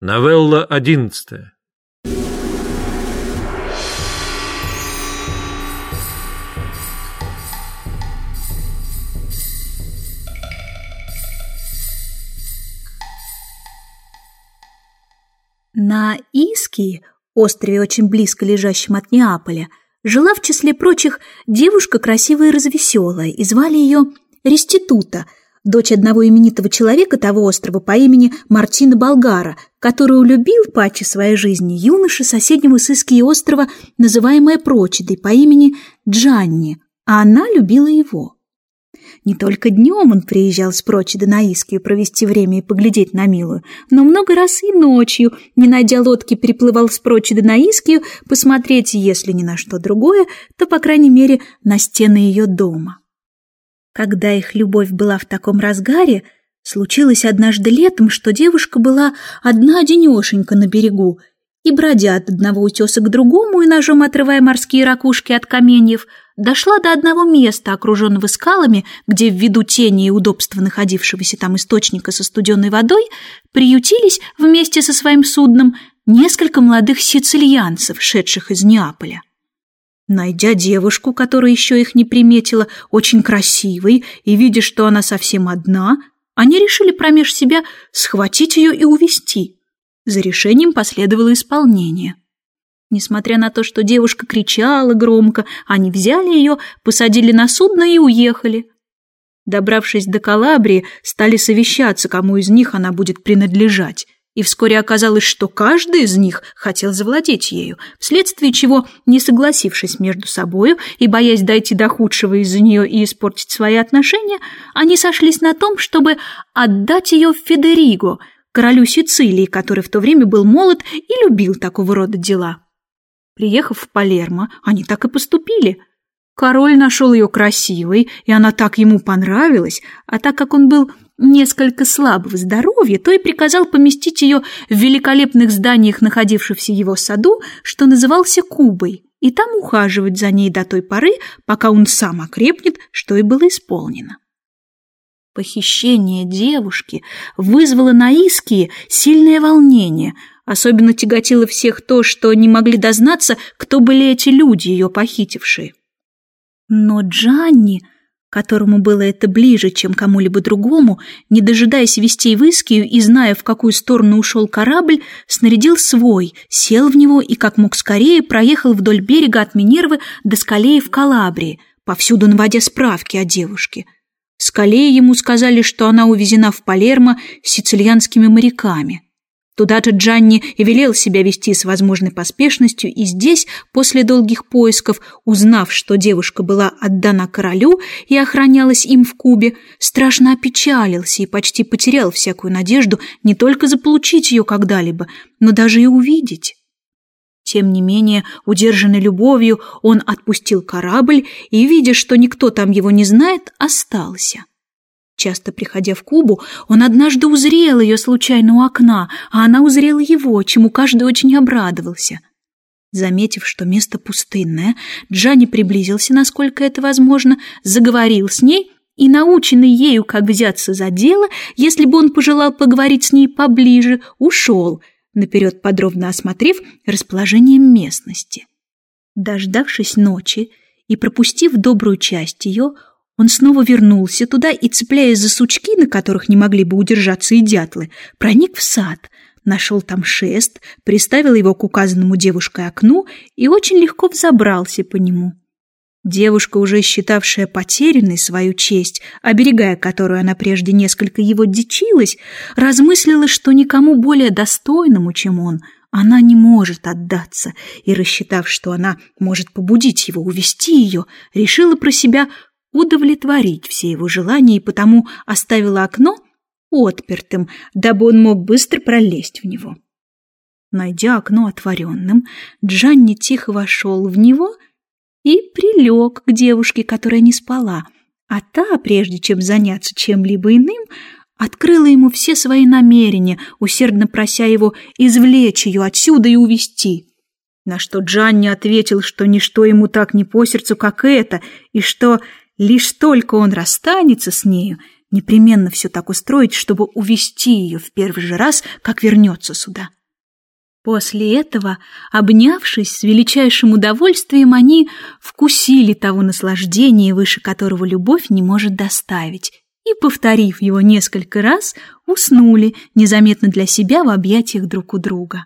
Новелла одиннадцатая. На Искии, острове очень близко лежащем от Неаполя, жила в числе прочих девушка красивая и развеселая, и звали ее Реститута – дочь одного именитого человека того острова по имени Мартина Болгара, которую любил паче своей жизни юноша соседнего с Иски острова, называемая Прочидой по имени Джанни, а она любила его. Не только днем он приезжал с Прочиды на Искию провести время и поглядеть на милую, но много раз и ночью, не найдя лодки, переплывал с Прочиды на Искию посмотреть, если ни на что другое, то, по крайней мере, на стены ее дома. Когда их любовь была в таком разгаре, случилось однажды летом, что девушка была одна-одинешенька на берегу, и, бродя от одного утеса к другому и ножом отрывая морские ракушки от каменьев, дошла до одного места, окруженного скалами, где ввиду тени и удобства находившегося там источника со студенной водой приютились вместе со своим судном несколько молодых сицильянцев, шедших из Неаполя. Найдя девушку, которая еще их не приметила, очень красивой, и видя, что она совсем одна, они решили промеж себя схватить ее и увести. За решением последовало исполнение. Несмотря на то, что девушка кричала громко, они взяли ее, посадили на судно и уехали. Добравшись до Калабрии, стали совещаться, кому из них она будет принадлежать и вскоре оказалось, что каждый из них хотел завладеть ею, вследствие чего, не согласившись между собою и боясь дойти до худшего из-за нее и испортить свои отношения, они сошлись на том, чтобы отдать ее Федериго, королю Сицилии, который в то время был молод и любил такого рода дела. Приехав в Палермо, они так и поступили – Король нашел ее красивой, и она так ему понравилась, а так как он был несколько слабого здоровья, то и приказал поместить ее в великолепных зданиях, находившихся его саду, что назывался Кубой, и там ухаживать за ней до той поры, пока он сам окрепнет, что и было исполнено. Похищение девушки вызвало на Искии сильное волнение, особенно тяготило всех то, что не могли дознаться, кто были эти люди, ее похитившие. Но Джанни которому было это ближе, чем кому-либо другому, не дожидаясь вестей в Искию и зная, в какую сторону ушел корабль, снарядил свой, сел в него и как мог скорее проехал вдоль берега от Минервы до Скалеи в Калабрии, повсюду наводя справки о девушке. В Скалее ему сказали, что она увезена в Палермо сицилианскими моряками – Туда-то Джанни и велел себя вести с возможной поспешностью, и здесь, после долгих поисков, узнав, что девушка была отдана королю и охранялась им в Кубе, страшно опечалился и почти потерял всякую надежду не только заполучить ее когда-либо, но даже и увидеть. Тем не менее, удержанный любовью, он отпустил корабль и, видя, что никто там его не знает, остался. Часто приходя в Кубу, он однажды узрел ее случайно у окна, а она узрела его, чему каждый очень обрадовался. Заметив, что место пустынное, Джанни приблизился, насколько это возможно, заговорил с ней и, наученный ею, как взяться за дело, если бы он пожелал поговорить с ней поближе, ушел, наперед подробно осмотрев расположение местности. Дождавшись ночи и пропустив добрую часть ее, он снова вернулся туда и, цепляясь за сучки, на которых не могли бы удержаться и дятлы, проник в сад, нашел там шест, приставил его к указанному девушкой окну и очень легко взобрался по нему. Девушка, уже считавшая потерянной свою честь, оберегая которую она прежде несколько его дичилась, размыслила, что никому более достойному, чем он, она не может отдаться, и, рассчитав, что она может побудить его увести ее, решила про себя, удовлетворить все его желания и потому оставила окно отпертым, дабы он мог быстро пролезть в него. Найдя окно отворенным, Джанни тихо вошел в него и прилег к девушке, которая не спала, а та, прежде чем заняться чем-либо иным, открыла ему все свои намерения, усердно прося его извлечь ее отсюда и увести. На что Джанни ответил, что ничто ему так не по сердцу, как это, и что Лишь только он расстанется с нею, непременно все так устроить, чтобы увести ее в первый же раз, как вернется сюда. После этого, обнявшись с величайшим удовольствием, они вкусили того наслаждения, выше которого любовь не может доставить, и, повторив его несколько раз, уснули незаметно для себя в объятиях друг у друга.